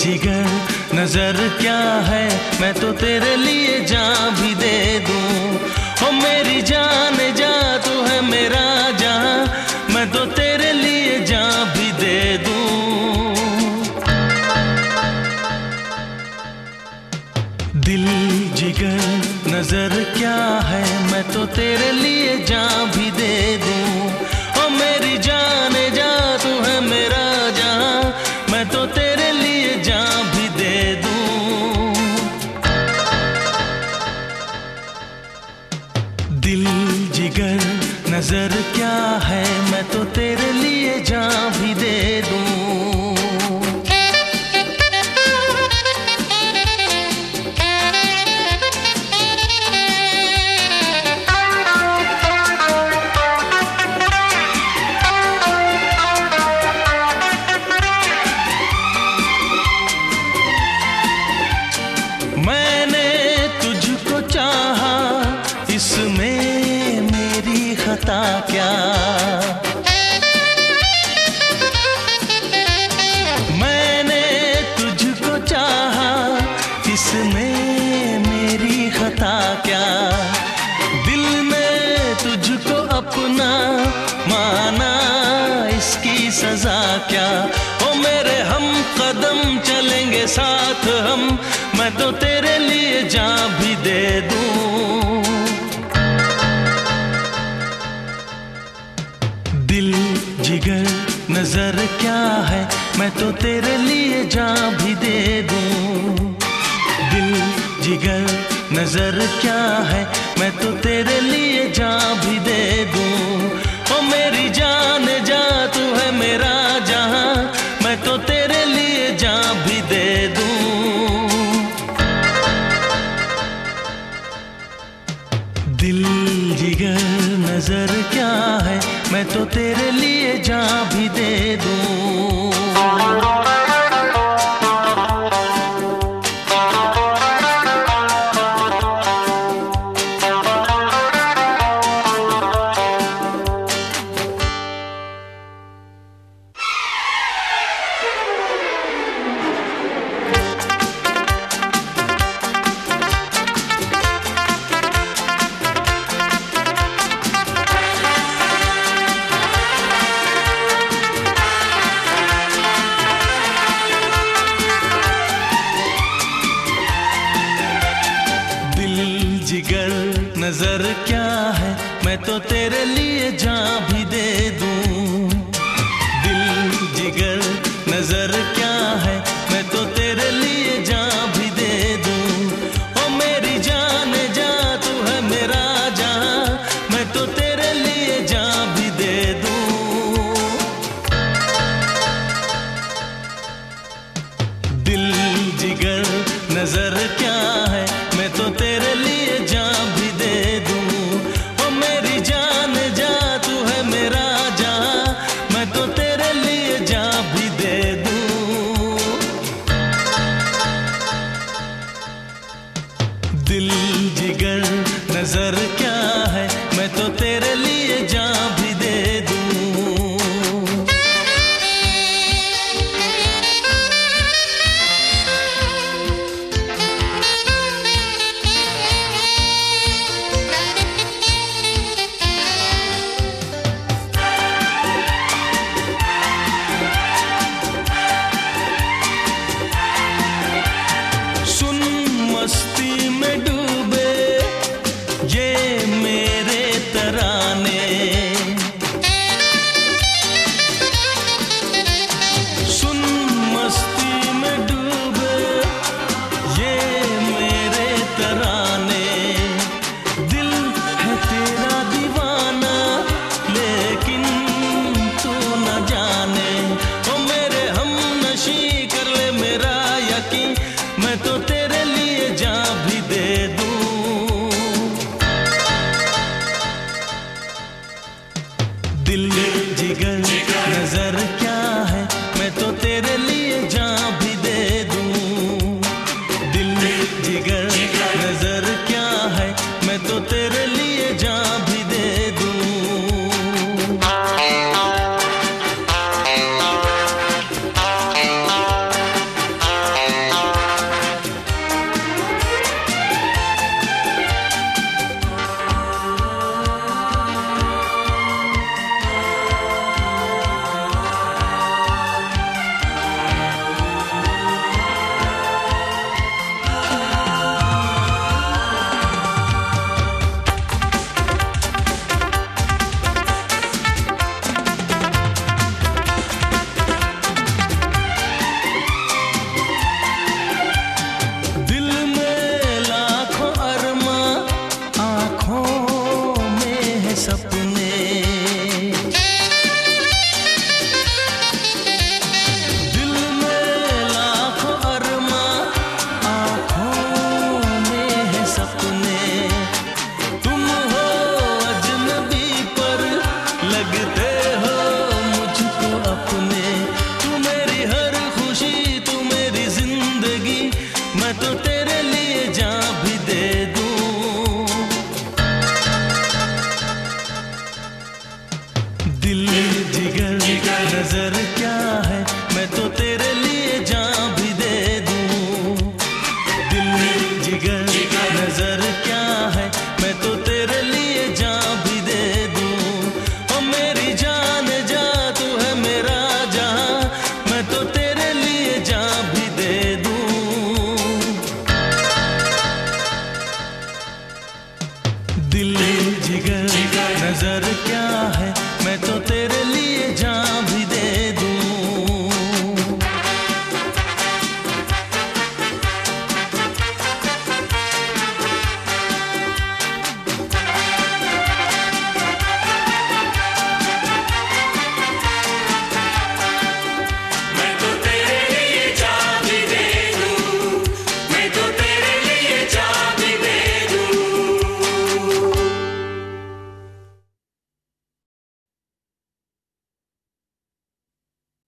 जिगर, नज़र क्या है? मैं तो तेरे लिए जान भी दे दूँ। ओ मेरी जान, जा तू है मेरा जान मैं तो तेरे लिए जान भी दे दूँ। दिल, जिगर, नज़र क्या है? मैं तो तेरे लिए जान भी दे दूँ। ओ मेरी जान क्या? ओ मेरे हम कदम चलेंगे साथ हम। मैं तो तेरे लिए जान भी दे दूँ। दिल जिगर नज़र क्या है? मैं तो तेरे लिए जान भी दे दूँ। दिल जिगर नज़र क्या है? मैं तो तेरे लिए जान भी दे दूँ। क्या है? मैं तो तेरे लिए जा भी दे दूँ। है मैं तो तेरे लिए जा भी दे दूँ। दिल जिगर नज़र do, do.